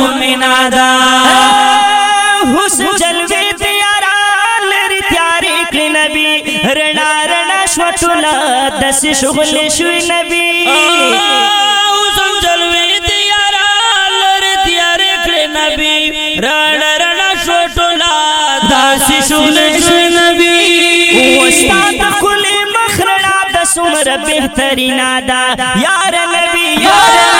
मोमिना दा हुस जलवे नबी। रणा रणा दस शुगल शुई नबी। हुस जलवे तैयारा नबी। रणा रणा दस शुगल शुई नबी। उस्ता तकुल मखरणा दसुमर यार नबी यार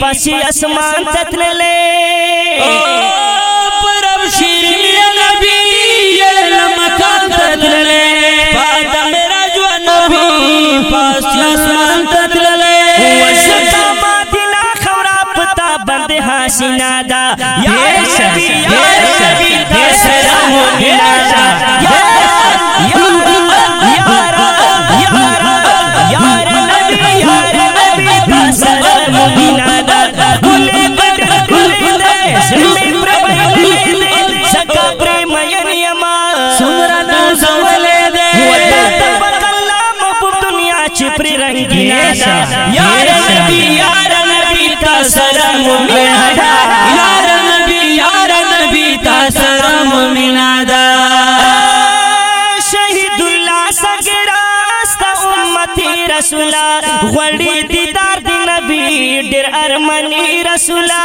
पसी आसमान तकने ले। परम शिरली नबी ये लमकान तकने ले। बाद मेरा जो नबी पसी आसमान तकने ले। वसता मदीना खवरा पता बंद हसीना दा ये सभी ये सभी ये सलाम हो बिना दा अच्छा यार नबी यार नबी ता सलाम मिनादा यार नबी यार नबी ता सलाम मिनादा शहीदुल्लाह सगरास्ता उम्मती रसूला घड़ी दीदार दी नबी डिर अरमनी रसूला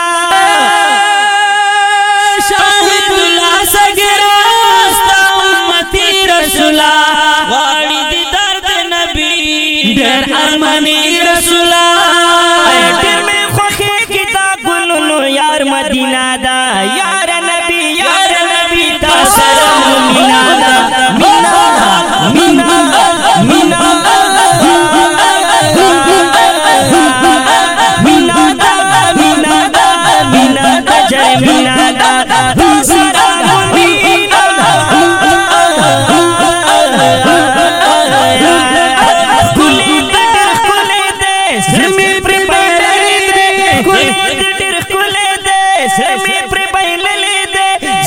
मदीना दा यार नबी यार नबी दा सरम मीना दा मीना मीना मीना मीना दा मीना दा मीना दा जय मीना दा सरम मीना कुले दे कुले दे ज़मीन पर पड़े दे कुले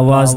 आवाज